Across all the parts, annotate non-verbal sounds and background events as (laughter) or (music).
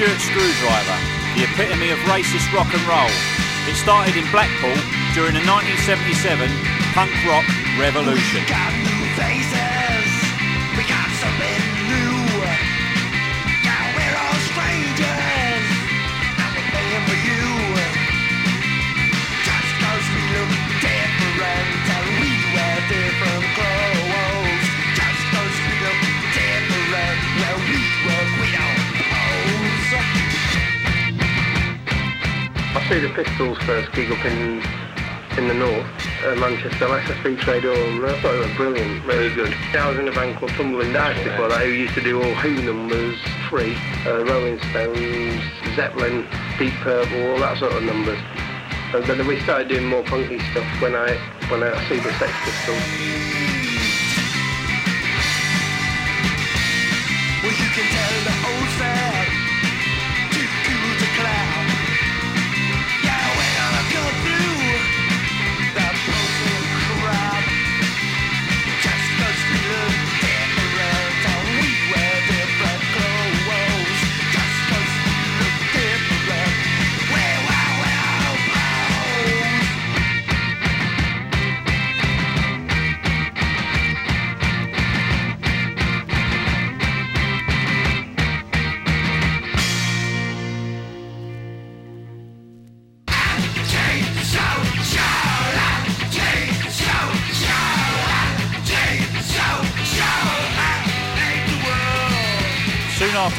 Stewart Skrewdriver, the epitome of racist rock and roll. It started in Blackpool during the 1977 punk rock revolution. See the Pistols first gig up in in the north, uh, Manchester, Free Trade Hall, and I thought it was brilliant, really good. I was in a band called Tumbling Dice before that, who used to do all Who numbers, Free, uh, Rolling Stones, Zeppelin, Deep Purple, all that sort of numbers. And then we started doing more punky stuff when I when I see the Sex Pistols.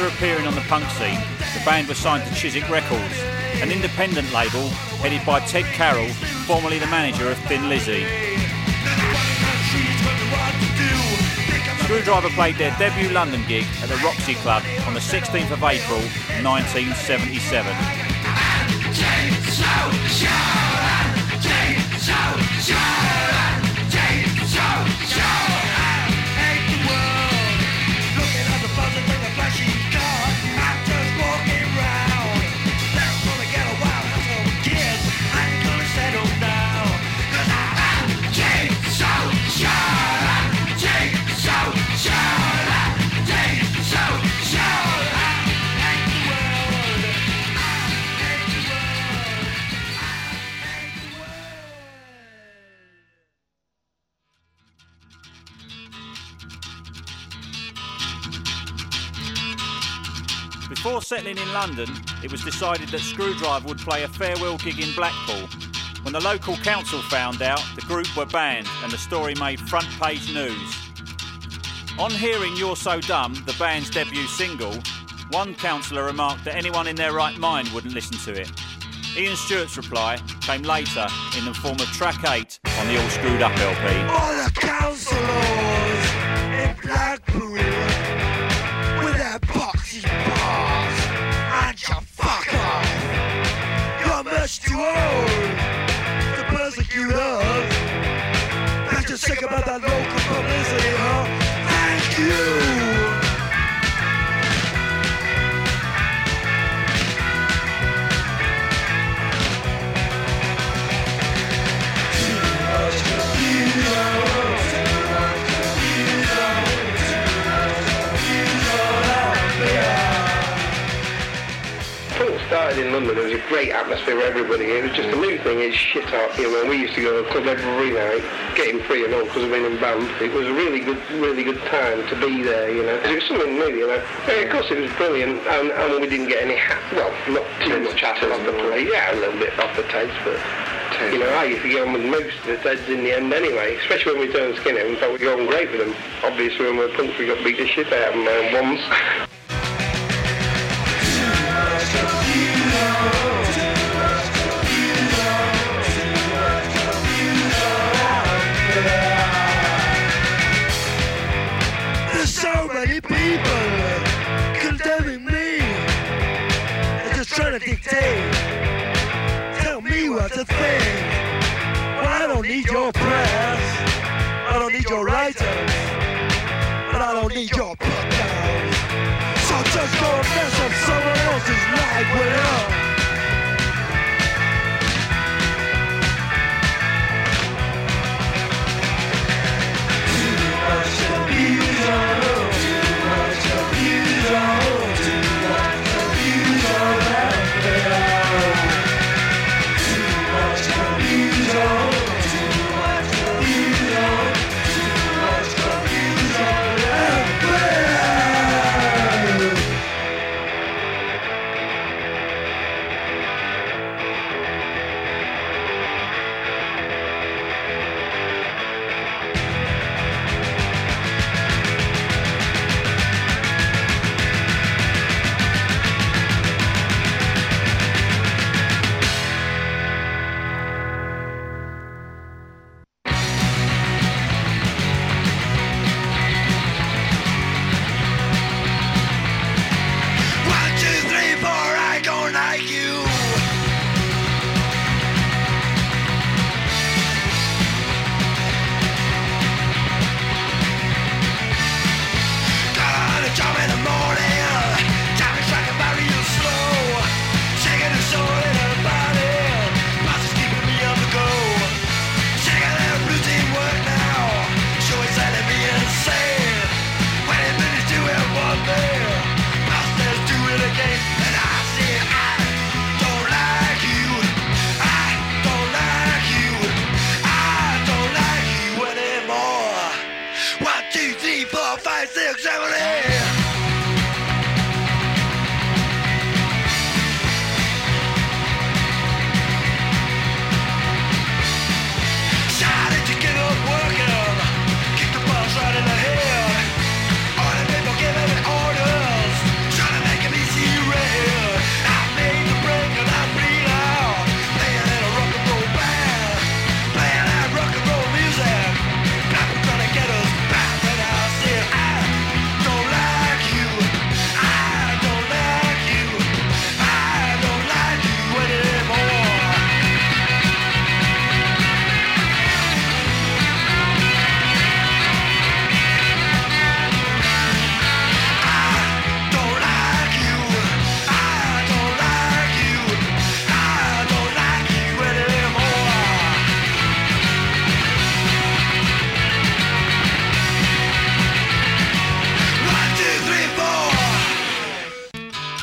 After appearing on the punk scene, the band was signed to Chiswick Records, an independent label headed by Ted Carroll, formerly the manager of Thin Lizzy. Skrewdriver played their debut London gig at the Roxy Club on the 16th of April 1977. Before settling in London, it was decided that Skrewdriver would play a farewell gig in Blackpool. When the local council found out, the group were banned and the story made front page news. On hearing You're So Dumb, the band's debut single, one councillor remarked that anyone in their right mind wouldn't listen to it. Ian Stewart's reply came later in the form of track 8 on the All Screwed Up LP. All the councillors in Blackpool old to persecute us. You're sick about that local started in London, there was a great atmosphere for everybody. It was just a new thing, it's shit hot. You know, we used to go to the club every night, getting free and all because of being in band. It was a really good, really good time to be there, you know. It was something new, you know. Yeah, of course it was brilliant, and, and we didn't get any, ha- well, not too much hassle off the plate. Yeah, a little bit off the taste, but you know, I used to get on with most of the Teds in the end anyway, especially when we turned skinhead. In fact, we got on great with them. Obviously, when we were punks, we got beat the shit out of them uh, once. Dictate. Tell me what to think. Well, I don't need your press. I don't need your writers. And I don't need your put. So just go mess up someone else's life with us.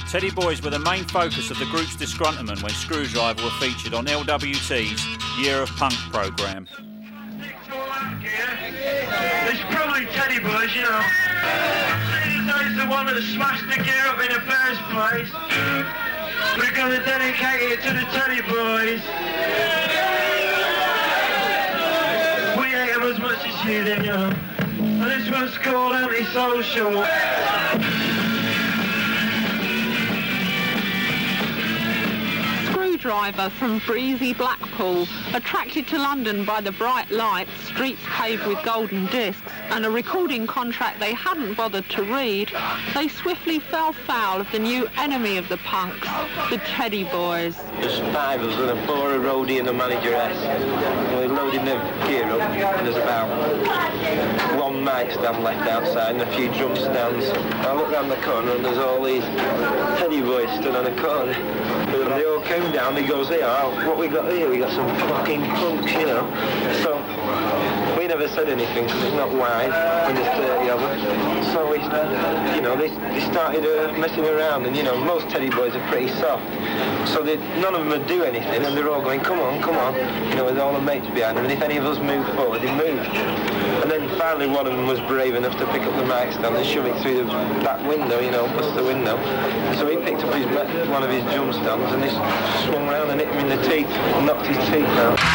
Teddy Boys were the main focus of the group's disgruntlement when Skrewdriver were featured on LWT's Year of Punk programme. It's probably Teddy Boys, you know. He's the one that smashed the gear up in the first place. We're going to dedicate it to the Teddy Boys. We hate them as much as you do, you know. And this one's called Antisocial. Skrewdriver from breezy Blackpool, attracted to London by the bright lights, streets paved with golden discs, and a recording contract they hadn't bothered to read, they swiftly fell foul of the new enemy of the punks, the Teddy Boys. There's five of a four, a roadie and a manageress. We're loading the gear up and there's about one mic stand left outside and a few drum stands. I look round the corner and there's all these teddy boys stood on a corner. And they all came down, he goes, here, oh, what we got here? We got some fucking punks, you know. So we never said anything because it's not wide when there's 30 of. So we, you know, they, they started uh, messing around and, you know, most teddy boys are pretty soft. So they, none of them would do anything and they're all going, come on, come on, you know, with all the mates behind them. And if any of us moved forward, they moved. And then finally one of them was brave enough to pick up the mic stand and shove it through the back window, you know, bust the window. So he picked up his, one of his drum stands and he swung around and hit him in the teeth knocked his teeth out.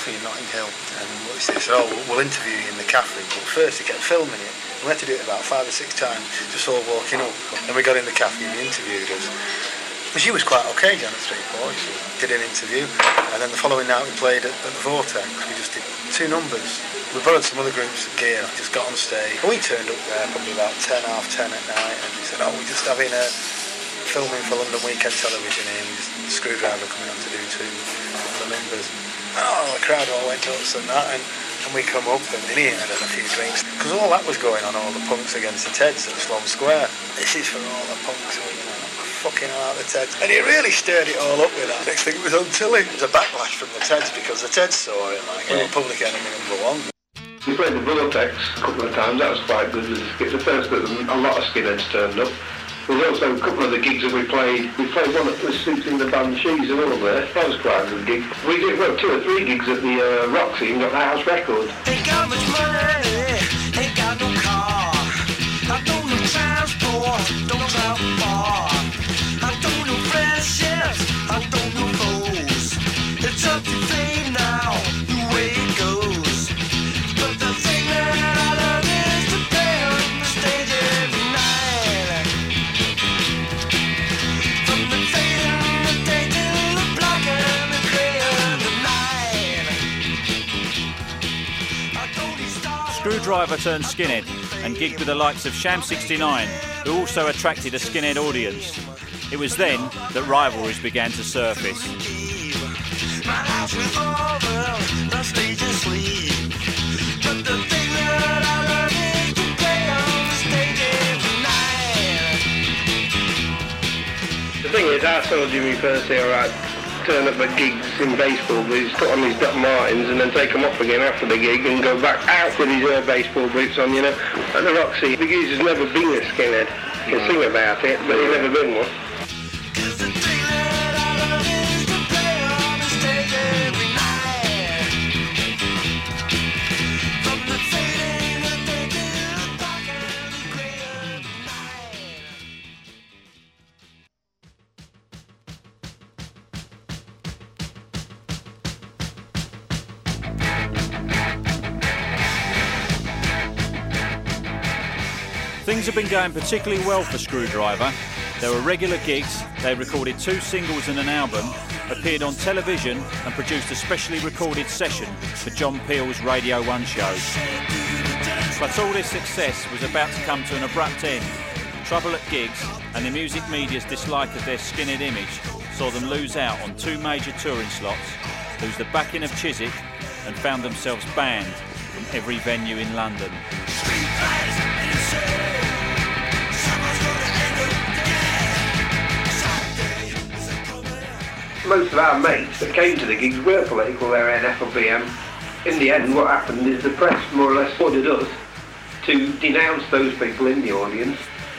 Cafe in Notting Hill, and what they said, oh, we'll- interview you in the cafe. But first, they kept filming it. We had to do it about five or six times, just all walking up. Then we got in the cafe and they interviewed us. And she was quite okay, Janet Street Boys. We did an interview, and then the following night we played at, at the Vortex. We just did two numbers. We borrowed some other groups gear, just got on stage. And we turned up there probably about 10, half 10 at night, and we said, oh, we're just having a filming for London Weekend Television and Skrewdriver coming on to do two numbers. And oh, the crowd all went nuts and that, and, and we come up and in here and had a few drinks. Because all that was going on, all the punks against the Teds at Sloane Square. This is for all the punks who, you know, fucking hell out the Teds. And he really stirred it all up with that. Next thing it was on Tilly. It was a backlash from the Teds because the Teds saw it like, oh, public enemy number one. We played the Vortex a couple of times, that was quite good. It's The first bit, a lot of skinheads turned up. There was also a couple of the gigs that we played. We played one that was suiting the band Cheese and all there. That was quite a good gig. We did well, two or three gigs at the uh, Roxy and got the house record. Ain't got much money, ain't got no car. I don't know transport, don't travel far. Screwdriver turned skinhead and gigged with the likes of Sham 69, who also attracted a skinhead audience. It was then that rivalries began to surface. The thing is I saw Jimmy first day, alright, turn up at gigs in baseball boots, put on his Doc Martens, and then take them off again after the gig and go back out with his uh, baseball boots on, you know. At the Roxy, the geezer's never been a skinhead. He can sing about it, but he's never been one. Have been going particularly well for Skrewdriver. There were regular gigs, they recorded two singles and an album, appeared on television and produced a specially recorded session for John Peel's Radio 1 show. But all this success was about to come to an abrupt end. Trouble at gigs and the music media's dislike of their skinhead image saw them lose out on two major touring slots, lose the backing of Chiswick and found themselves banned from every venue in London. Most of our mates that came to the gigs were political, they were or BM. In the end, what happened is the press more or less ordered us to denounce those people in the audience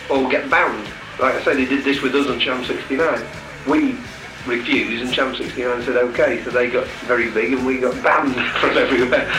or get banned. Like I said, they did this with us on Sham 69. We refused and Sham 69 said okay, so they got very big and we got banned (laughs) from everywhere.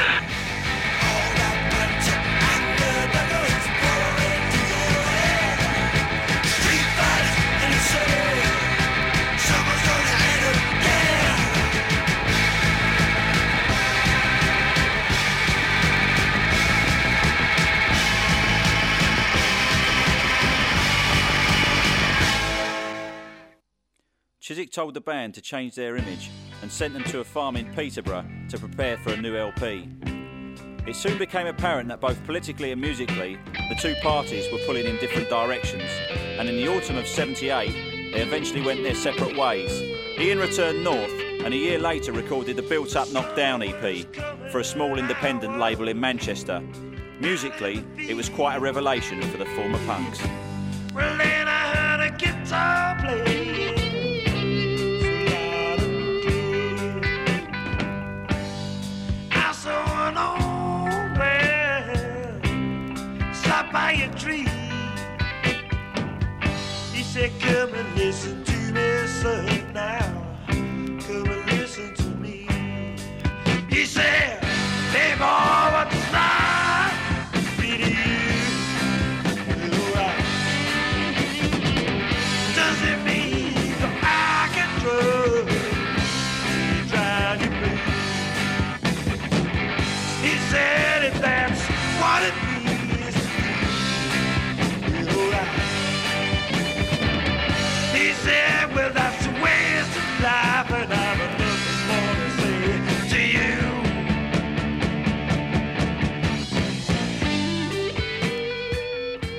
Chiswick told the band to change their image and sent them to a farm in Peterborough to prepare for a new LP. It soon became apparent that both politically and musically, the two parties were pulling in different directions, and in the autumn of 78, they eventually went their separate ways. Ian returned north, and a year later recorded the Built Up Knocked Down EP for a small independent label in Manchester. Musically, it was quite a revelation for the former punks. Well, said, Come and listen to me, son, now. Come and listen to me. He said, Hey, boy, what's that?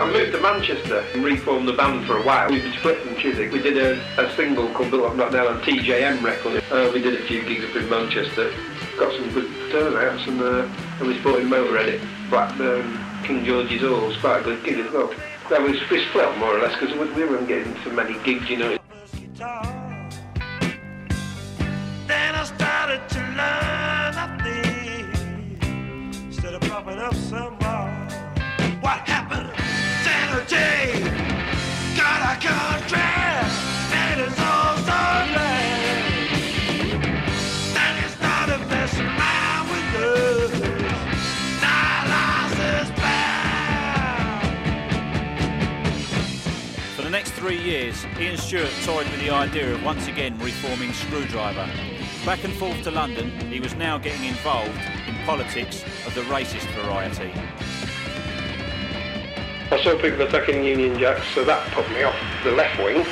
I moved to Manchester and reformed the band for a while. We split from Chiswick. We did a, a single called Built Up Knocked Down on TJM record. Uh, we did a few gigs up in Manchester. Got some good turnouts and, uh, and we supported Motorhead at Blackburn, King George's Hall. Was quite a good gig as well. That was we split more or less because we, we weren't getting so many gigs, you know. Three years, Ian Stewart toyed with the idea of once again reforming Skrewdriver. Back and forth to London, he was now getting involved in politics of the racist variety. I saw people attacking Union Jacks, so that put me off the left wing.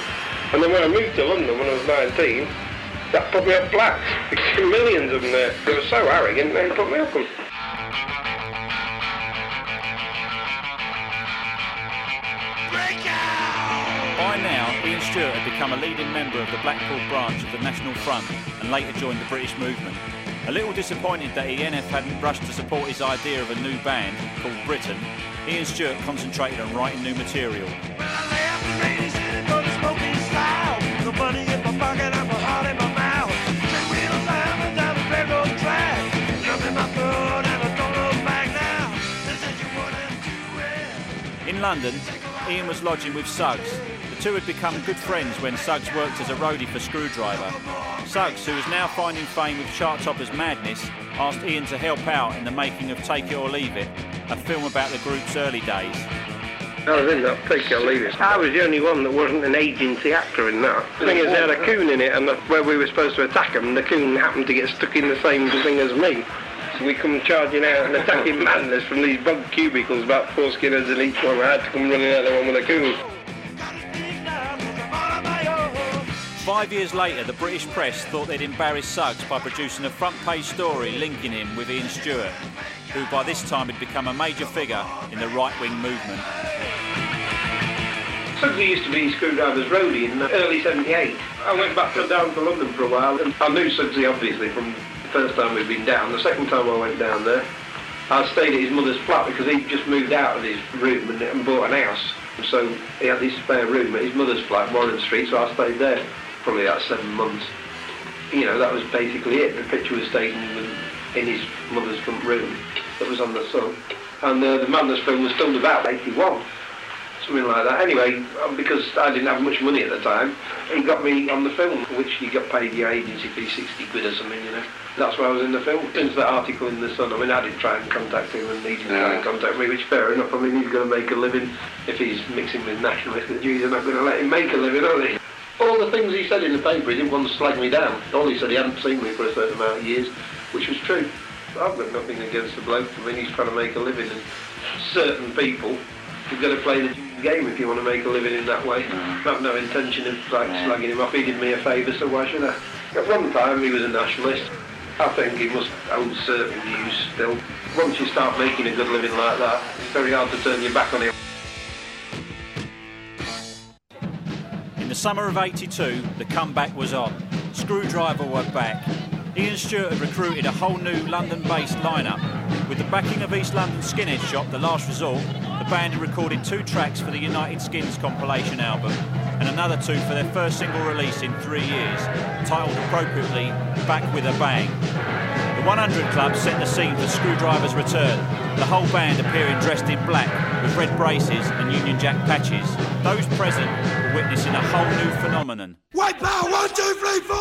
And then when I moved to London when I was 19, that put me off blacks. (laughs) Millions of them there. They were so arrogant, they put me off them. Stewart had become a leading member of the Blackpool branch of the National Front and later joined the British movement. A little disappointed that ENF hadn't rushed to support his idea of a new band called Britain, he and Stewart concentrated on writing new material. In London, Ian was lodging with Suggs, the two had become good friends when Suggs worked as a roadie for Skrewdriver. Suggs, who was now finding fame with chart toppers Madness, asked Ian to help out in the making of Take It or Leave It, a film about the group's early days. I was in that, take it or leave it. I was the only one that wasn't an agency actor in that. The thing is, they had a coon in it, and where we were supposed to attack him, the coon happened to get stuck in the same thing as me. So we come charging out and attacking (laughs) madness from these bug cubicles, about four skinners in each one. I had to come running out of the one with a coon. Five years later, the British press thought they'd embarrass Suggs by producing a front page story linking him with Ian Stewart, who by this time had become a major figure in the right wing movement. Suggsy used to be Skrewdriver's roadie in the early 78. I went back down to London for a while and I knew Suggsy obviously from the first time we'd been down. The second time I went down there, I stayed at his mother's flat because he'd just moved out of his room and, and bought an house. So he had this spare room at his mother's flat, Warren Street, so I stayed there probably about seven months. You know, that was basically it. The picture was taken in his mother's front room that was on the Sun. And uh, the Madness film was filmed about 81 something like that. Anyway, um, because I didn't have much money at the time, he got me on the film, which you got paid your agency fee 60 quid or something, you know. That's why I was in the film. Since that article in The Sun, I mean, I did try and contact him and he didn't try and contact me, which fair enough. I mean, he's going to make a living. If he's mixing with nationalists, the Jews are not going to let him make a living, are they? All the things he said in the paper, he didn't want to slag me down. All he said he hadn't seen me for a certain amount of years, which was true. I've got nothing against the bloke. I mean, he's trying to make a living, and certain people, you've got to play the game if you want to make a living in that way. Mm. I have no intention of like slagging him off. He did me a favour, so why should I? At one time, he was a nationalist. I think he must own certain views still. Once you start making a good living like that, it's very hard to turn your back on him. The summer of 82, the comeback was on. Skrewdriver were back. Ian Stewart had recruited a whole new London-based lineup. With the backing of East London Skinhead Shop, The Last Resort, the band had recorded two tracks for the United Skins compilation album and another two for their first single release in three years, titled appropriately Back with a Bang. The 100 Club set the scene for Skrewdriver's return, the whole band appearing dressed in black with red braces and Union Jack patches. Those present were witnessing a whole new phenomenon. White power, one, two, three, four!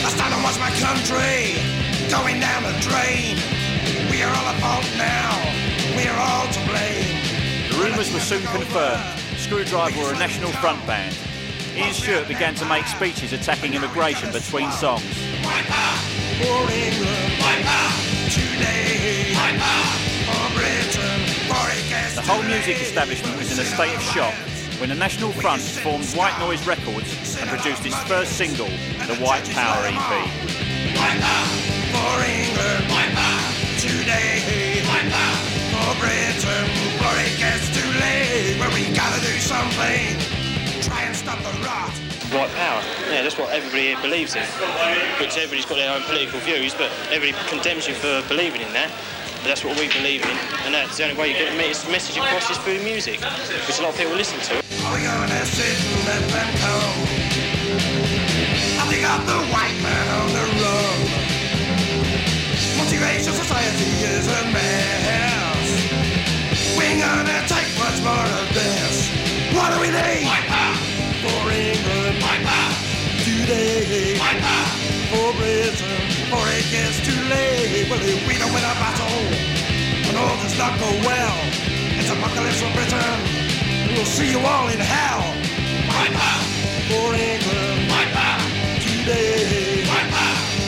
I stand and watch my country going down the drain. We are all at fault now. We are all to blame. The rumours were soon confirmed. Skrewdriver were a national front band. Ian Stewart began to make speeches attacking immigration between songs. The whole music establishment was in a state of shock when the National Front formed White Noise Records and produced its first single, the White Power EP. For England, today, for Britain, for it gets too late. Well, we gotta do something. Try and stop the rot. White power. Yeah, that's what everybody here believes in. Which everybody's got their own political views, but everybody condemns you for believing in that. But that's what we believe in, and that's the only way you get the message across is through music, which a lot of people listen to. Oh, Are we gonna sit and let them come? I think I'm the white man on the run. Multiracial society is a mess. We ain't gonna take more of this. What do we need? For England. Today. For Britain. For it gets too late. Well, if we don't win our battle, and all does not go well, it's apocalypse for Britain. We'll see you all in hell. For England. Today.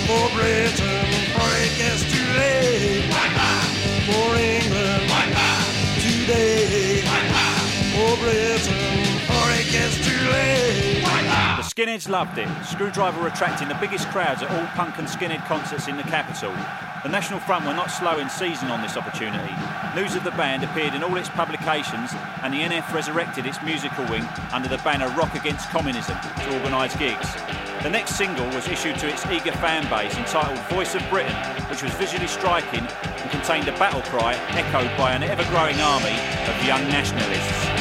For Britain. For it gets too late. The skinheads loved it. Skrewdriver attracting the biggest crowds at all punk and skinhead concerts in the capital. The National Front were not slow in seizing on this opportunity. News of the band appeared in all its publications, and the NF resurrected its musical wing under the banner Rock Against Communism to organise gigs. The next single was issued to its eager fan base entitled Voice of Britain, which was visually striking and contained a battle cry echoed by an ever growing army of young nationalists.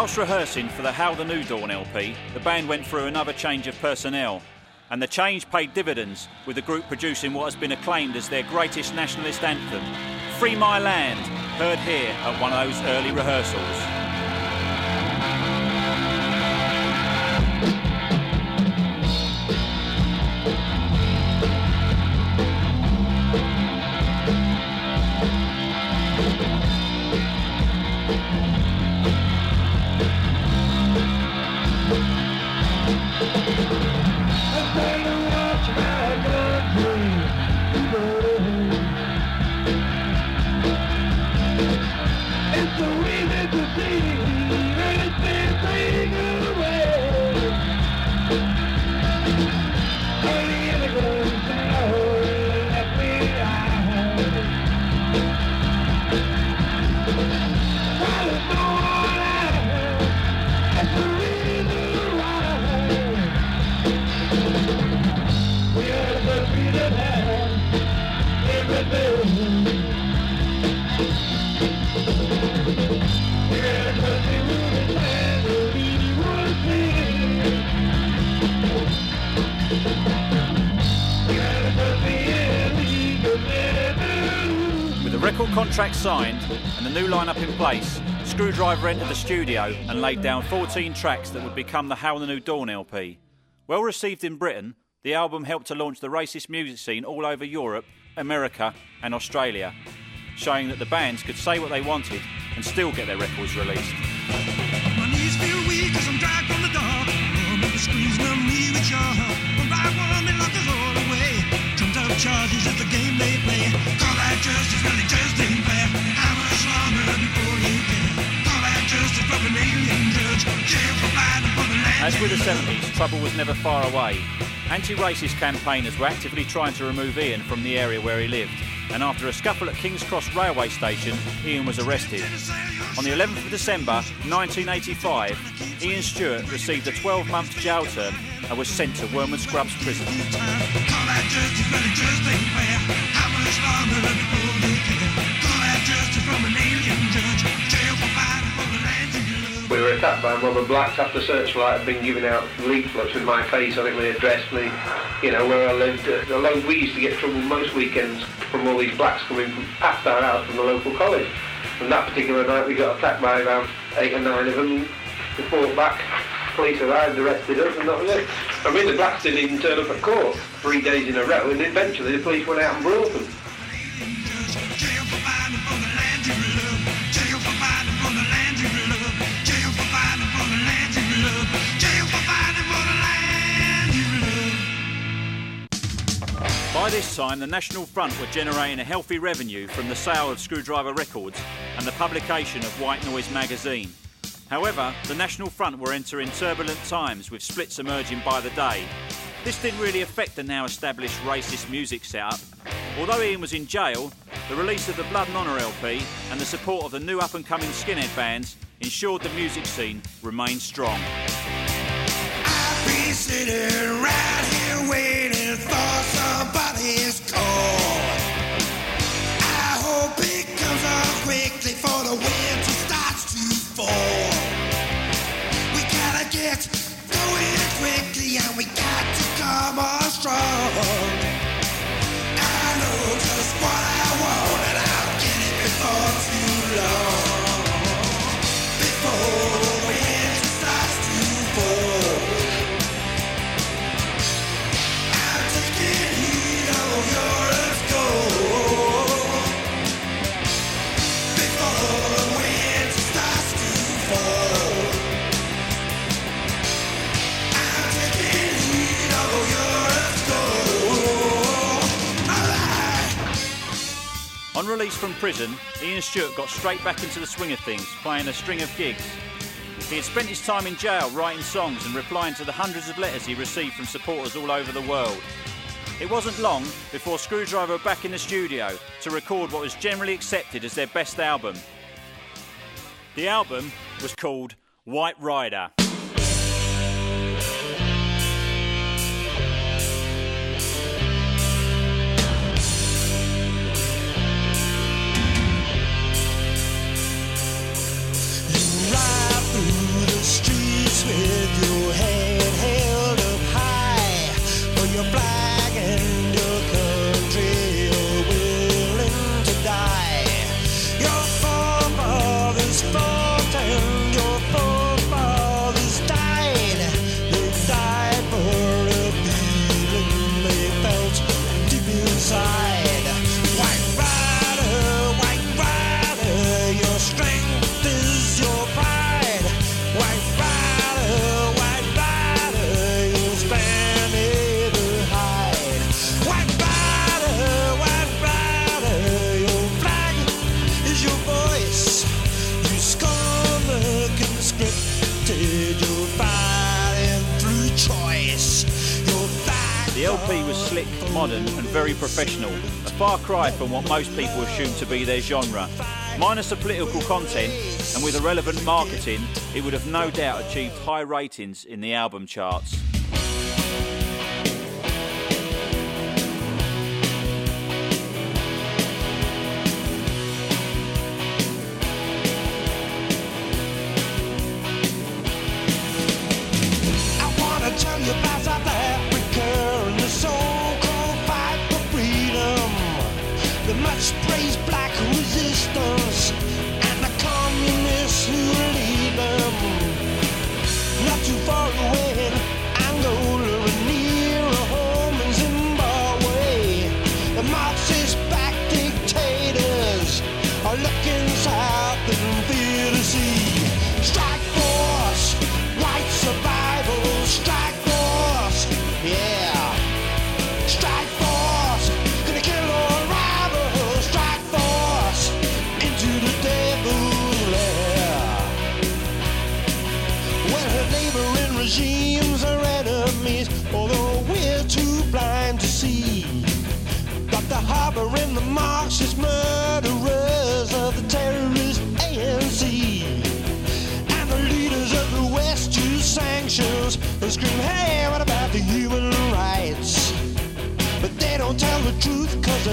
Whilst rehearsing for the Hail the New Dawn LP, the band went through another change of personnel, and the change paid dividends with the group producing what has been acclaimed as their greatest nationalist anthem, Free My Land, heard here at one of those early rehearsals. Place, Skrewdriver entered the studio and laid down 14 tracks that would become the Hail the New Dawn LP. Well received in Britain, the album helped to launch the racist music scene all over Europe, America, and Australia, showing that the bands could say what they wanted and still get their records released. charges at the game they play. Call that justice, really just ain't fair. As with the 70s, trouble was never far away. Anti-racist campaigners were actively trying to remove Ian from the area where he lived. And after a scuffle at King's Cross railway station, Ian was arrested. On the 11th of December 1985, Ian Stewart received a 12-month jail term and was sent to Wormwood Scrubs prison. We were attacked by of blacks after Searchlight had been giving out leaflets with my face on it, my address, me, you know, where I lived. Uh, alone, we used to get trouble most weekends from all these blacks coming past our house from the local college. And that particular night we got attacked by about eight or nine of them. We fought back police arrived, arrested us, and that was it. I mean, the blacks didn't even turn up at court three days in a row, and eventually the police went out and brought them. By this time, the National Front were generating a healthy revenue from the sale of Skrewdriver Records and the publication of White Noise magazine. However, the National Front were entering turbulent times with splits emerging by the day. This didn't really affect the now established racist music setup. Although Ian was in jail, the release of the Blood and Honour LP and the support of the new up and coming skinhead bands ensured the music scene remained strong. Sitting right here waiting for somebody's call. I hope it comes on quickly for the winter starts to fall We gotta get going quickly and we got to come on strong. Prison, Ian Stewart got straight back into the swing of things, playing a string of gigs. He had spent his time in jail writing songs and replying to the hundreds of letters he received from supporters all over the world. It wasn't long before Skrewdriver were back in the studio to record what was generally accepted as their best album. The album was called White Rider. The LP was slick, modern, and very professional, a far cry from what most people assume to be their genre. Minus the political content, and with irrelevant marketing, it would have no doubt achieved high ratings in the album charts.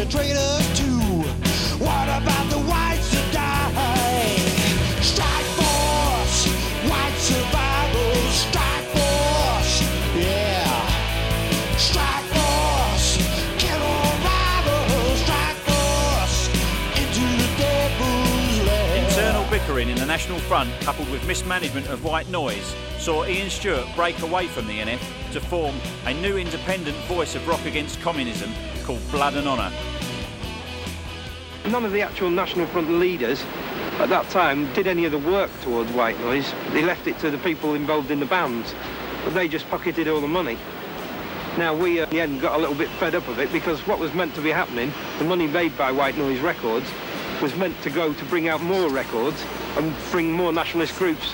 Truth traitors too. What about the whites die? Strike force, white survival, strike force, yeah. Strike force, kill all rivals, strike force, into the devil's. Internal bickering in the National Front, coupled with mismanagement of white noise, saw Ian Stuart break away from the NF to form a new independent voice of rock against communism called Blood and Honour. None of the actual National Front leaders at that time did any of the work towards white noise. They left it to the people involved in the bands, but they just pocketed all the money. Now we, uh, in the end, got a little bit fed up of it because what was meant to be happening, the money made by White Noise Records, was meant to go to bring out more records and bring more nationalist groups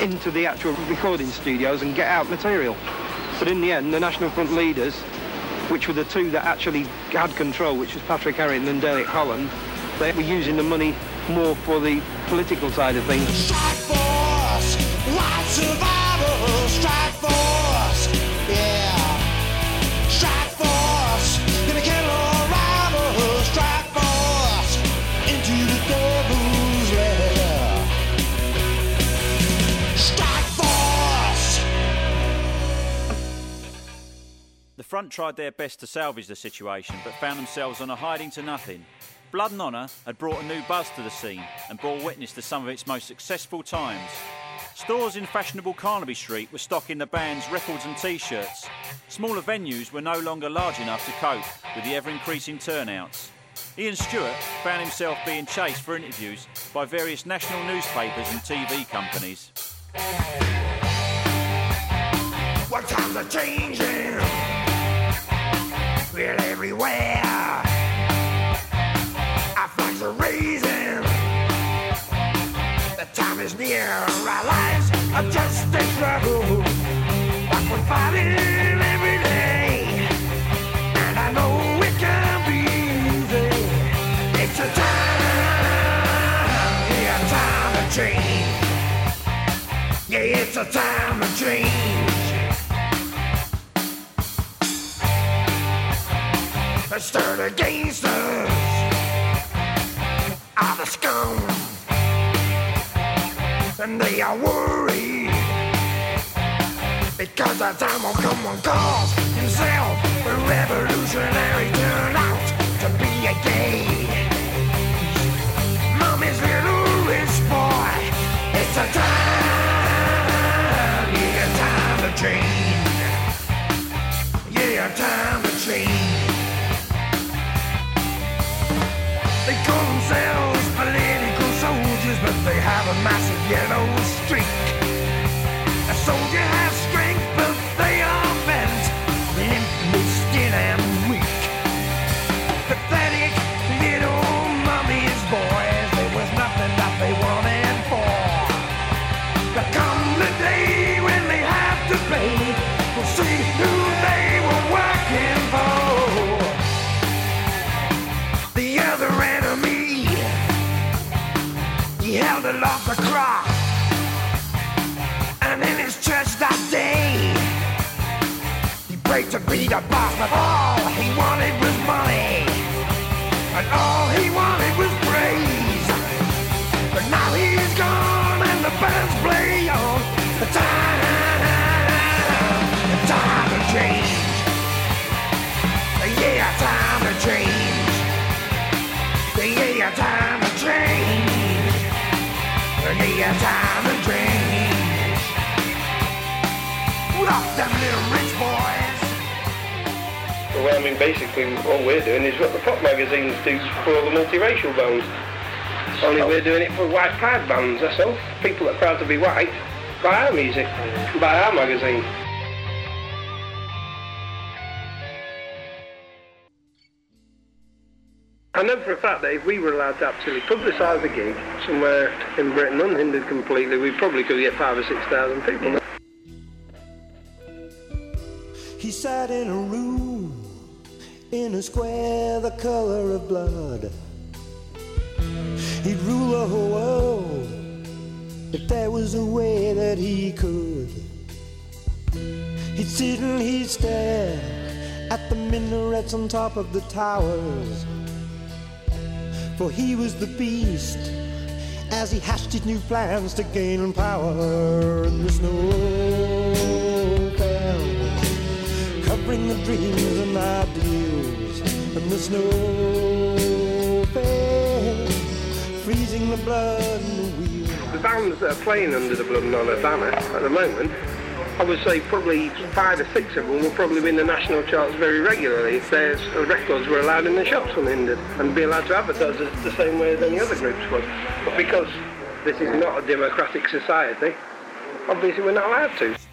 into the actual recording studios and get out material. But in the end, the National Front leaders, which were the two that actually had control, which was Patrick Harrington and Derek Holland, they were using the money more for the political side of things. Front tried their best to salvage the situation, but found themselves on a hiding to nothing. Blood and Honour had brought a new buzz to the scene and bore witness to some of its most successful times. Stores in fashionable Carnaby Street were stocking the band's records and t-shirts. Smaller venues were no longer large enough to cope with the ever-increasing turnouts. Ian Stuart found himself being chased for interviews by various national newspapers and TV companies. What times are changing? We're everywhere. Our flags are raising. The time is near. Our lives are just a struggle. But we're fighting every day. And I know it can be easy. It's a time, yeah, time to change. Yeah, it's a time to change. They stirred against us are the scum, and they are worried. Because the time will come when cause himself a revolutionary turned out to be a gay. Mommy's little rich boy, it's a time, themselves political soldiers, but they have a massive yellow streak. A soldier be the boss, but all he wanted was money. And all he wanted was praise. But now he's gone and the bands play on. The time, the time to change. Yeah, time to change. Yeah, time to change. Yeah, time to change. Rock them little rich. Well, I mean, basically, all we're doing is what the pop magazines do for all the multiracial bands. Only we're doing it for white pride bands, that's all. People that are proud to be white buy our music, buy our magazine. I know for a fact that if we were allowed to actually publicise the gig somewhere in Britain unhindered completely, we probably could get five or six thousand people. He sat in a room in a square the color of blood. He'd rule the whole world if there was a way that he could. He'd sit and he'd stare at the minarets on top of the towers. For he was the beast as he hatched his new plans to gain power in the snow covering the dreams and in the snow freezing the blood the wheels. The bands that are playing under the Blood and Honour banner eh, at the moment, I would say probably five or six of them will probably win the national charts very regularly if their uh, records were allowed in the shops unhindered and be allowed to advertise it the same way as any other groups would. But because this is not a democratic society, obviously we're not allowed to.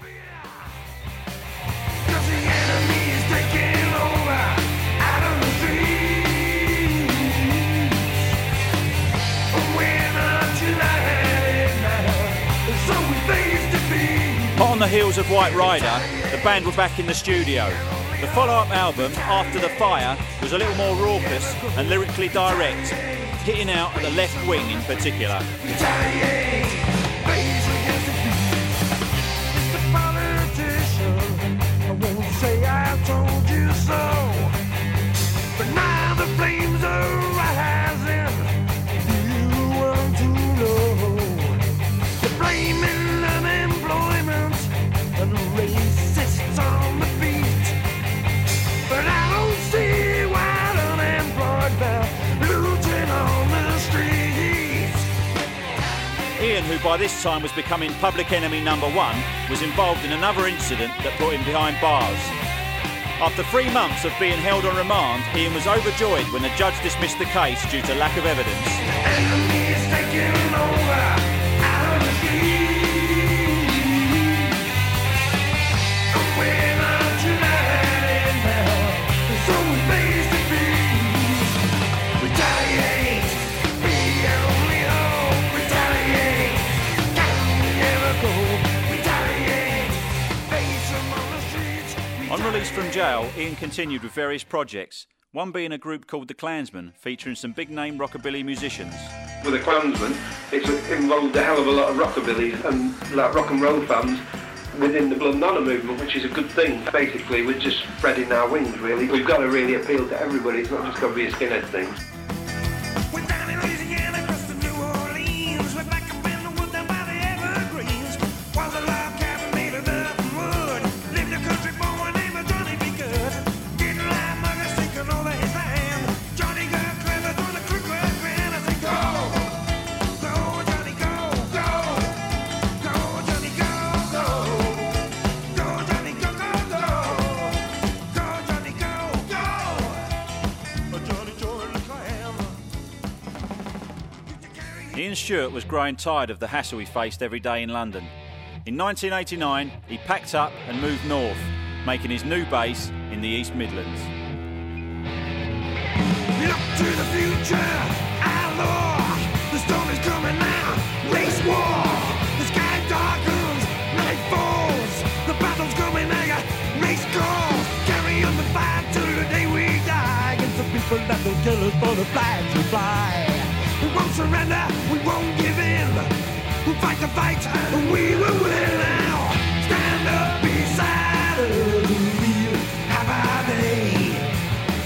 The heels of White Rider, the band were back in the studio. The follow-up album, After the Fire, was a little more raucous and lyrically direct, hitting out at the left wing in particular. By this time was becoming public enemy number one, was involved in another incident that put him behind bars. After three months of being held on remand, Ian was overjoyed when the judge dismissed the case due to lack of evidence. Jail, Ian continued with various projects, one being a group called The Klansmen, featuring some big name rockabilly musicians. With the Klansmen, it's involved a hell of a lot of rockabilly and like rock and roll fans within the Blood movement, which is a good thing. Basically, we're just spreading our wings, really. We've got to really appeal to everybody. It's not just got to be a skinhead thing. Ian Stuart was growing tired of the hassle he faced every day in London. In 1989, he packed up and moved north, making his new base in the East Midlands. Look to the future, outlaw. The storm is coming now. Race war. The sky darkens, night falls. The battle's coming now. Race calls. Carry on the fight till the day we die. Against the people that kill us for the fly. Surrender. We won't give in. We'll fight the fight, and we will win now. Stand up beside us, we'll have our day.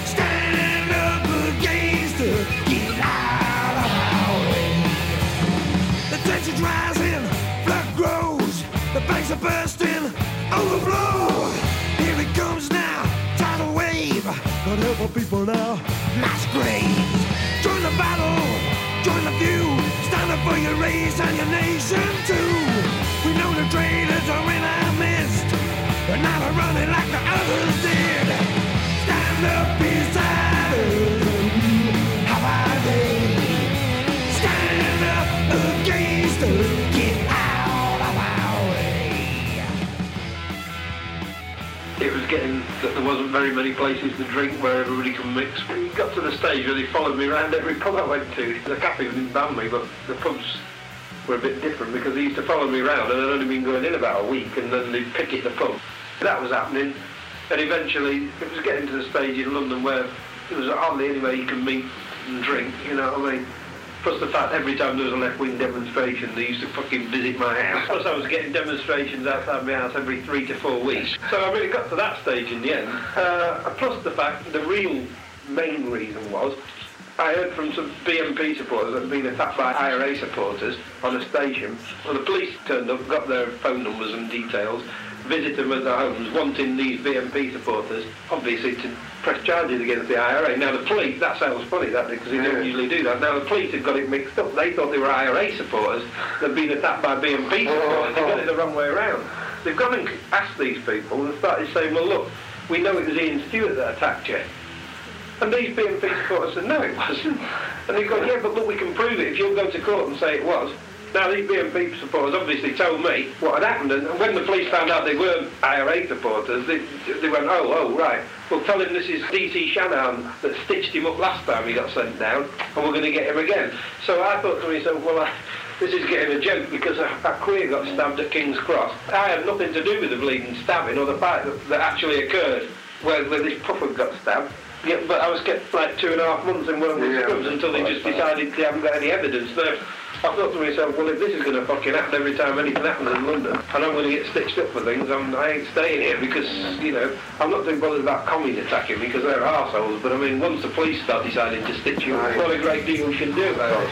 Stand up against us, get out of our way. The tension's rising, blood grows, the banks are bursting, overflow. Here it comes now, tidal wave. God help our people now, mass graves. Stand up for your race and your nation too. We know the traitors are in our midst, but now they're running like the others did. Stand up beside there wasn't very many places to drink where everybody can mix. It got to the stage where they followed me around every pub I went to. The cafe didn't ban me, but the pubs were a bit different because they used to follow me around and I'd only been going in about a week and then they'd picket the pub. That was happening and eventually it was getting to the stage in London where there was hardly anywhere you could meet and drink, you know what I mean? Plus the fact every time there was a left-wing demonstration, they used to fucking visit my house. Plus I was getting demonstrations outside my house every three to four weeks. So I really got to that stage in the end. Uh, plus the fact, the real main reason was, I heard from some BNP supporters that had been attacked by IRA supporters on a station. Well, the police turned up, got their phone numbers and details, visited them at their homes, wanting these BNP supporters, obviously, to press charges against the IRA. Now, the police, that sounds funny, that because they don't usually do that. Now, the police had got it mixed up. They thought they were IRA supporters that had been attacked by BNP oh. supporters. They've got it the wrong way around. They've gone and asked these people and started saying, well, look, we know it was Ian Stuart that attacked you. And these BNP supporters said, no, it wasn't. And they've gone, yeah, but look, we can prove it if you'll go to court and say it was. Now, these BNP supporters obviously told me what had happened, and when the police found out they weren't IRA supporters, they, they went, oh, oh, right, well, tell him this is D.C. Shanahan that stitched him up last time he got sent down, and we're going to get him again. So I thought to myself, well, I, this is getting a joke because a, a queer got stabbed at King's Cross. I had nothing to do with the bleeding stabbing or the fight that, that actually occurred where, where this puffer got stabbed. Yeah, but I was kept like two and a half months in one of the Yeah, scrubs until they just decided they haven't got any evidence. So I thought to myself, well, if this is going to fucking happen every time anything happens in London, and I'm going to get stitched up for things, I'm, I ain't staying here because, you know, I'm not too bothered about commies attacking because they're arseholes, but I mean, once the police start deciding to stitch you up, what a great deal you can do about it.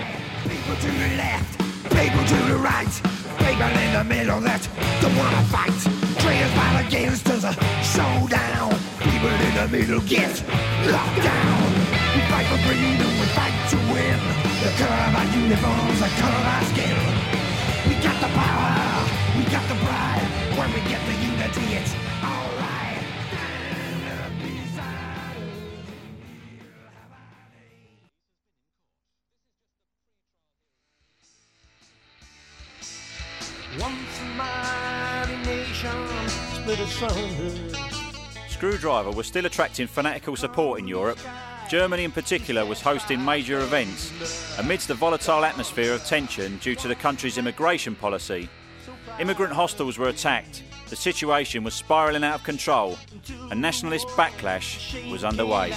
People to the left, people to the right, people in the middle that don't wanna fight. Traitors fight against us, a showdown. People in the middle get locked down. We fight for freedom, we fight to win. The color of our uniforms, the color of our skin. We got the power, we got the pride. When we get the unity, it's alright. Split. Skrewdriver was still attracting fanatical support in Europe. Germany, in particular, was hosting major events amidst the volatile atmosphere of tension due to the country's immigration policy. Immigrant hostels were attacked, the situation was spiralling out of control, and nationalist backlash was underway.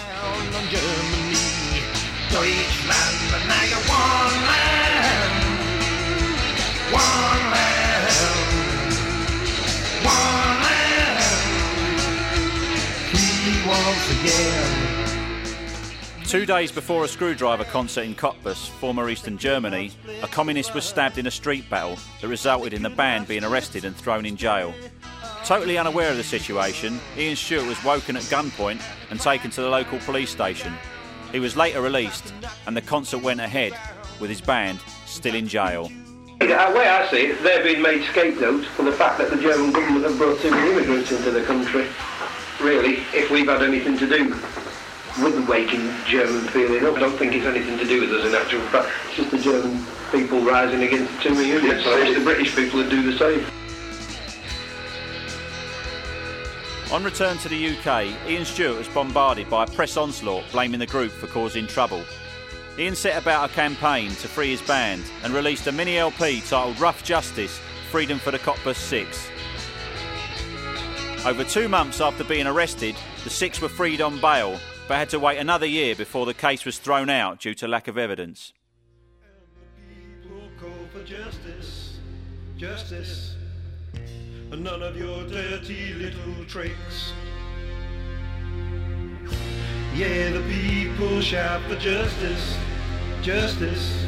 Once again. Two days before a Skrewdriver concert in Cottbus, former Eastern Germany, a communist was stabbed in a street battle that resulted in the band being arrested and thrown in jail. Totally unaware of the situation, Ian Stuart was woken at gunpoint and taken to the local police station. He was later released, and the concert went ahead with his band still in jail. The way I see it, they're being made scapegoats for the fact that the German government have brought too many immigrants into the country. Really, if we've had anything to do with the waking German feeling up, I don't think it's anything to do with us in actual fact. It's just the German people rising against too many immigrants. I wish the British people would do the same. On return to the UK, Ian Stuart was bombarded by a press onslaught blaming the group for causing trouble. Ian set about a campaign to free his band and released a mini LP titled Rough Justice Freedom for the Cottbus Six. Over two months after being arrested, the six were freed on bail, but had to wait another year before the case was thrown out due to lack of evidence. People call for justice. justice, and none of your dirty little tricks. Yeah, the people shout for justice, justice,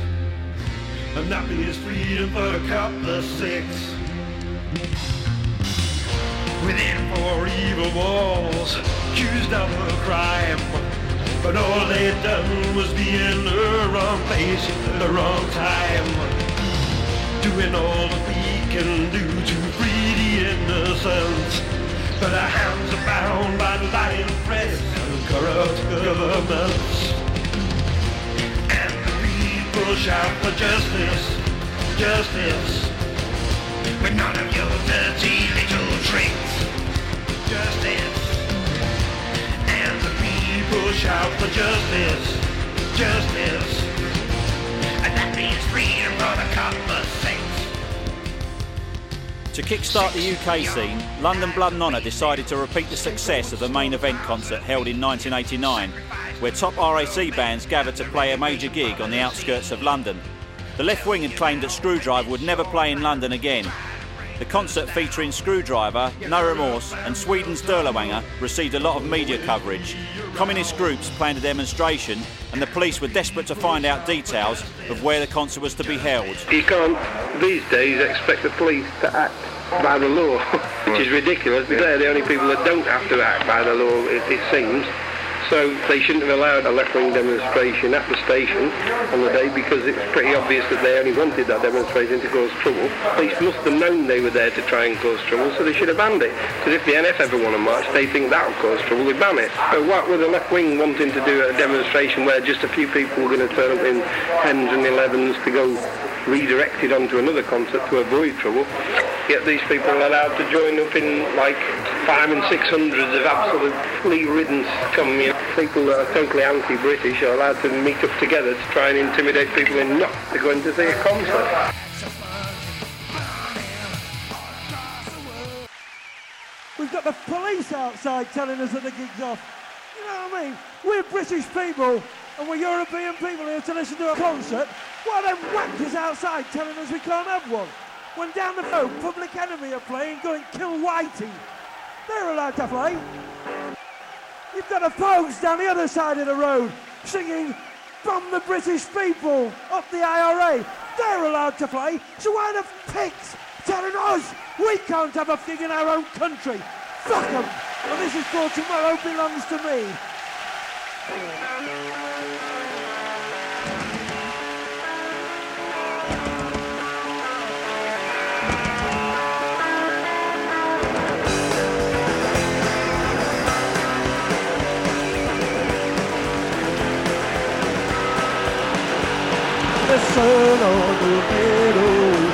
and nothing is freedom for a couple of six. Within four evil walls, accused of a crime. But all they'd done was be in the wrong place at the wrong time. Doing all that we can do to free the innocent. But our hands are bound by the lying press and corrupt governments. And the people shout for justice, justice. But none of your dirty. Justice. And the people shout for justice, justice. And that means freedom for the. To kickstart the UK scene, London Blood and Honour decided to repeat the success of the main event concert held in 1989, where top RAC bands gathered to play a major gig on the outskirts of London. The left wing had claimed that Skrewdriver would never play in London again. The concert featuring Skrewdriver, No Remorse, and Sweden's Dirlewanger received a lot of media coverage. Communist groups planned a demonstration, and the police were desperate to find out details of where the concert was to be held. You can't these days expect the police to act by the law, (laughs) which is ridiculous. They're the only people that don't have to act by the law, it, it seems. So they shouldn't have allowed a left-wing demonstration at the station on the day because it's pretty obvious that they only wanted that demonstration to cause trouble. Police must have known they were there to try and cause trouble, so they should have banned it. Because if the NF ever want to march, they think that will cause trouble, they ban it. But what were the left-wing wanting to do at a demonstration where just a few people were going to turn up in 10s and 11s to go redirected onto another concert to avoid trouble. Yet these people are allowed to join up in like five and six hundreds of absolutely ridden scum. You know, people that are totally anti-British are allowed to meet up together to try and intimidate people not to go in to see a concert. We've got the police outside telling us that the gig's off. You know what I mean? We're British people and we're European people here to listen to a concert. Why are them wankers outside telling us we can't have one? When down the road, Public Enemy are playing, going kill Whitey. They're allowed to play. You've got the Pogues down the other side of the road singing from the British people up the IRA. They're allowed to play. So why the pigs telling us we can't have a gig in our own country? Fuck them. And this is called Tomorrow Belongs to Me. Sun on the meadow,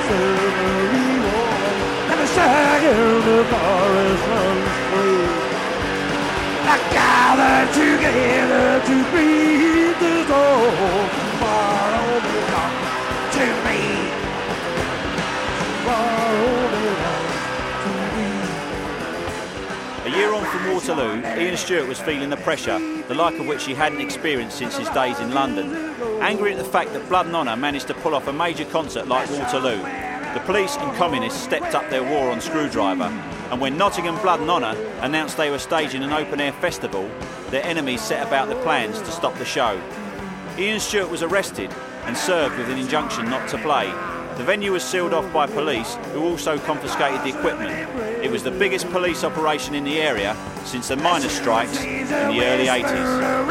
summery warm, and the shag in the forest runs free. I gather together year on from Waterloo, Ian Stuart was feeling the pressure, the like of which he hadn't experienced since his days in London. Angry at the fact that Blood and Honour managed to pull off a major concert like Waterloo, the police and communists stepped up their war on Skrewdriver. And when Nottingham Blood and Honour announced they were staging an open air festival, their enemies set about the plans to stop the show. Ian Stuart was arrested and served with an injunction not to play. The venue was sealed off by police, who also confiscated the equipment. It was the biggest police operation in the area since the miners' strikes in the early 80s.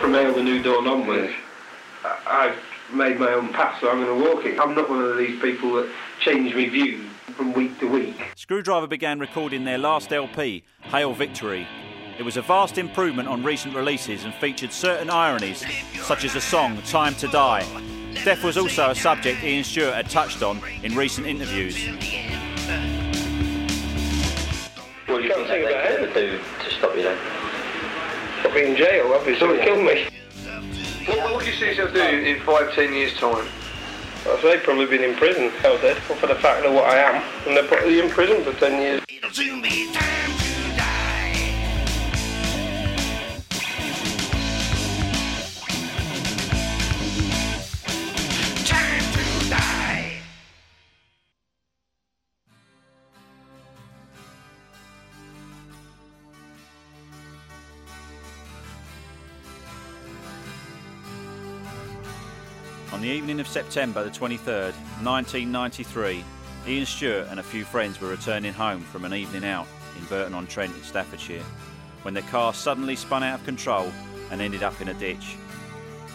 From Hail the New Dawn onwards, I've made my own path, so I'm going to walk it. I'm not one of these people that change my view from week to week. Skrewdriver began recording their last LP, Hail Victory. It was a vast improvement on recent releases and featured certain ironies, such as the song Time to Die. Death was also a subject Ian Stuart had touched on in recent interviews. What do you think they could ever do to stop you then? Put me in jail, obviously, or kill me. What, what do you see yourself doing in five, ten years' time? I'd say probably been in prison, held dead, for the fact of what I am. And they put me in prison for 10 years. Evening of September the 23rd, 1993, Ian Stuart and a few friends were returning home from an evening out in Burton on Trent in Staffordshire when their car suddenly spun out of control and ended up in a ditch.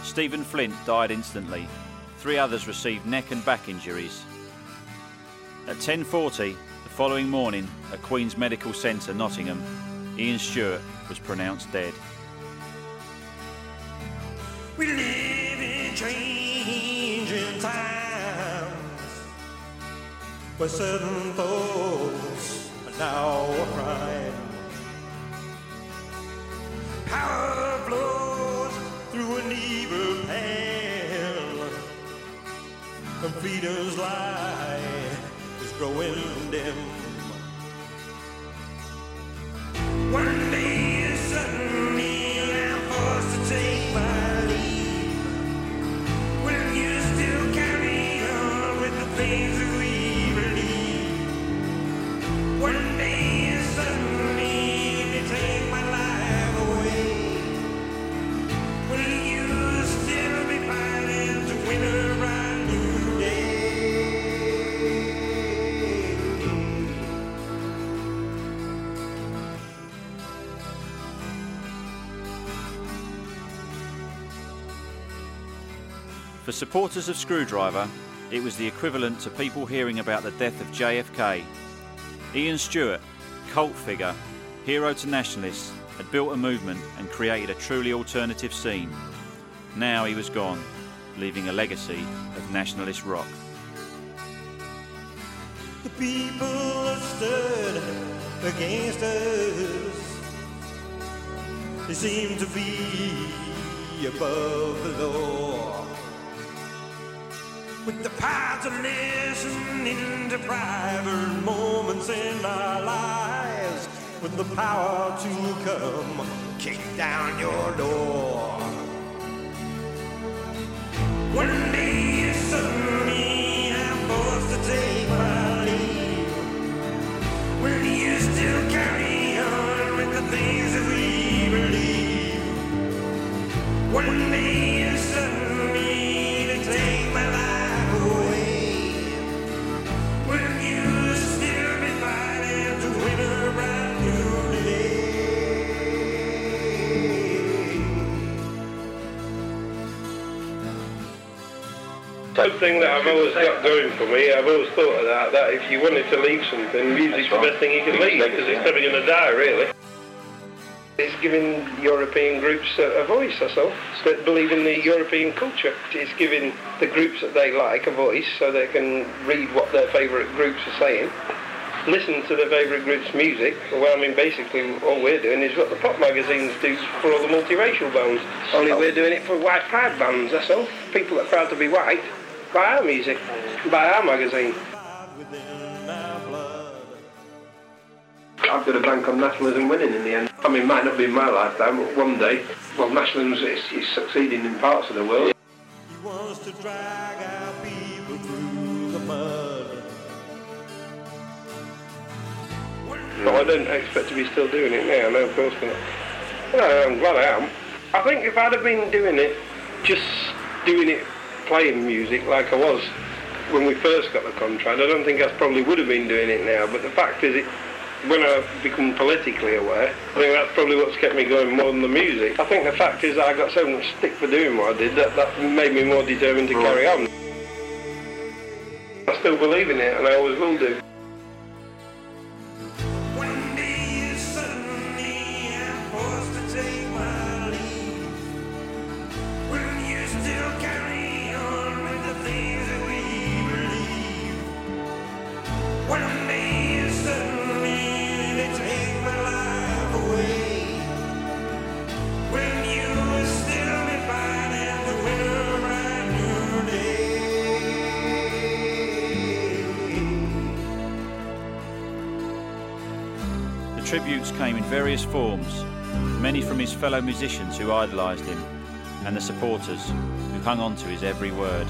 Stephen Flint died instantly. Three others received neck and back injuries. At 10:40 the following morning at Queen's Medical Centre, Nottingham, Ian Stuart was pronounced dead. Where certain folks are now a crime. Power flows through an evil pan, and freedom's light is growing dim. One supporters of Skrewdriver, it was the equivalent to people hearing about the death of JFK. Ian Stuart, cult figure, hero to nationalists, had built a movement and created a truly alternative scene. Now he was gone, leaving a legacy of nationalist rock. The people stood against us. They seem to be above the law. With the power to listen into private moments in our lives. With the power to come kick down your door. One One thing that I've always got going for me, I've always thought of that, that if you wanted to leave something, music's the best thing you can leave, because it's never going to die, really. It's giving European groups a, a voice, that's all. That believe in the European culture. It's giving the groups that they like a voice so they can read what their favourite groups are saying, listen to their favourite group's music. Well, I mean, basically, all we're doing is what the pop magazines do for all the multiracial bands. Only we're doing it for white pride bands, that's all. People that are proud to be white buy our music, buy our magazine. I've got a bank on nationalism winning in the end. I mean, it might not be in my lifetime, but one day, well, nationalism is, is succeeding in parts of the world. He wants to drag our people through the mud. No, I don't expect to be still doing it now, no, of course not. No, I'm glad I am. I think if I'd have been doing it, just doing it, playing music like I was when we first got the contract, I don't think I probably would have been doing it now, but the fact is, it, when I become politically aware, I think that's probably what's kept me going more than the music. I think the fact is that I got so much stick for doing what I did, that, that made me more determined to carry on. I still believe in it, and I always will do. Tributes came in various forms, many from his fellow musicians who idolised him, and the supporters who hung on to his every word.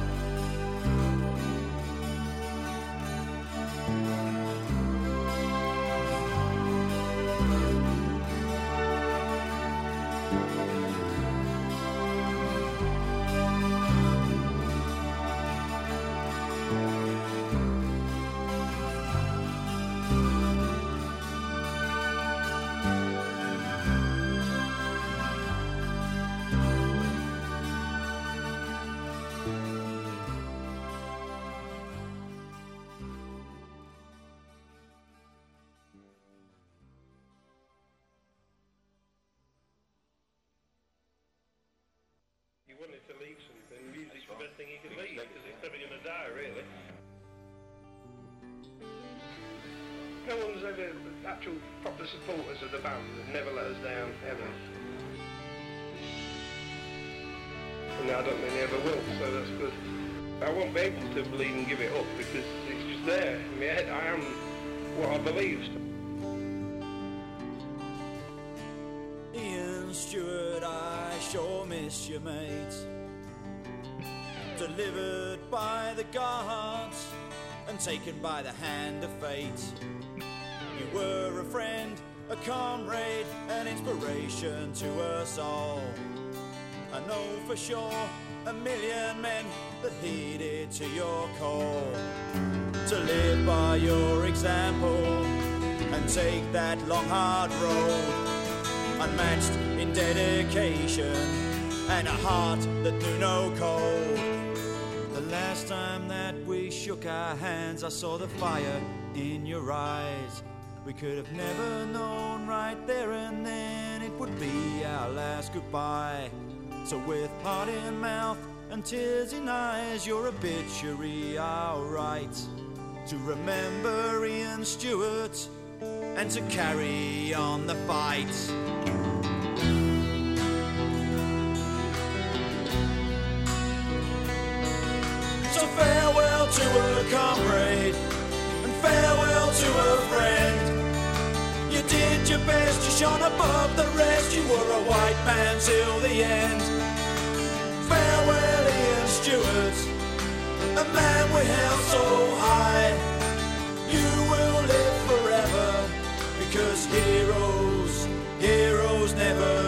Taken by the hand of fate. You were a friend, a comrade, an inspiration to us all. I know for sure a million men that heeded to your call to live by your example and take that long hard road unmatched in dedication and a heart that knew no cold. We shook our hands, I saw the fire in your eyes. We could have never known right there and then it would be our last goodbye. So, with heart in mouth and tears in eyes, your obituary write to remember Ian Stuart and to carry on the fight. To a comrade and farewell to a friend. You did your best, you shone above the rest. You were a white man till the end. Farewell, Ian Stuart, a man we held so high. You will live forever because heroes, heroes never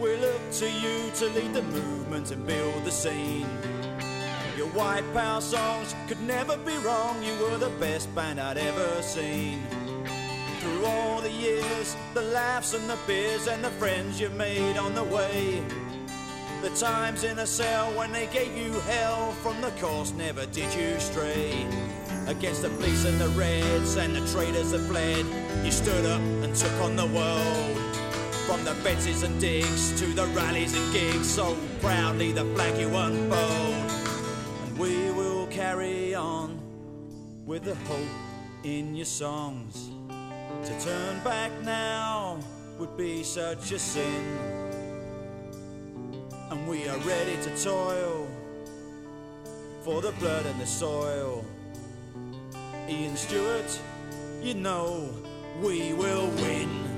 we look to you to lead the movement and build the scene. Your white power songs could never be wrong, you were the best band I'd ever seen. Through all the years, the laughs and the beers and the friends you made on the way. The times in a cell when they gave you hell from the course, never did you stray. Against the police and the reds and the traitors that fled, you stood up and took on the world. From the Betsy's and digs to the rallies and gigs, so proudly the flag you unfold. And we will carry on with the hope in your songs. To turn back now would be such a sin. And we are ready to toil for the blood and the soil. Ian Stuart, you know we will win.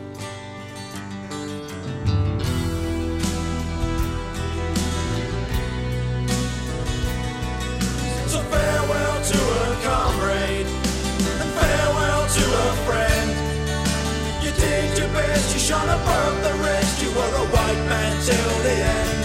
Shone above the rest. You were a white man till the end.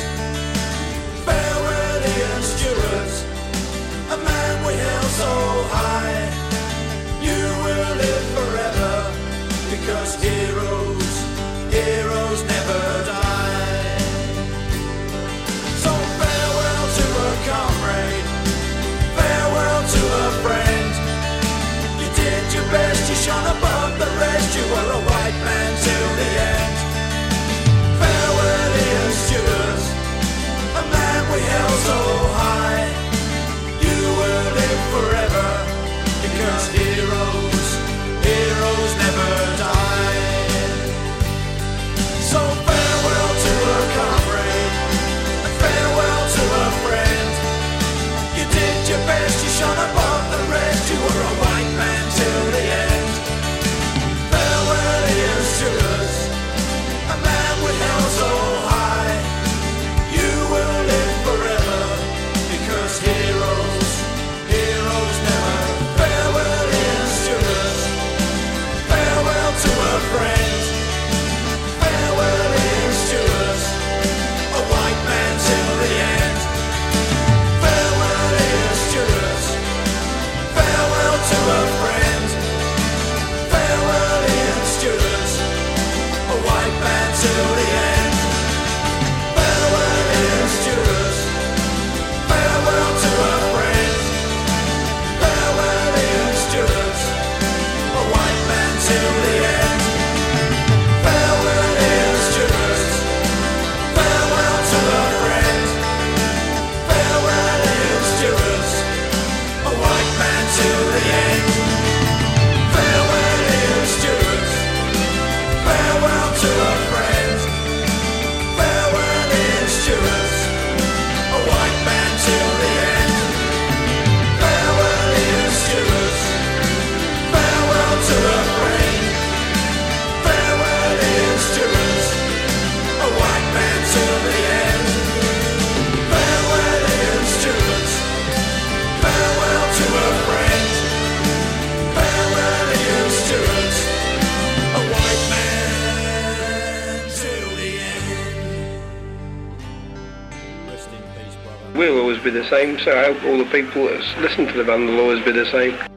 The same. So I hope all the people that listen to the band will always be the same.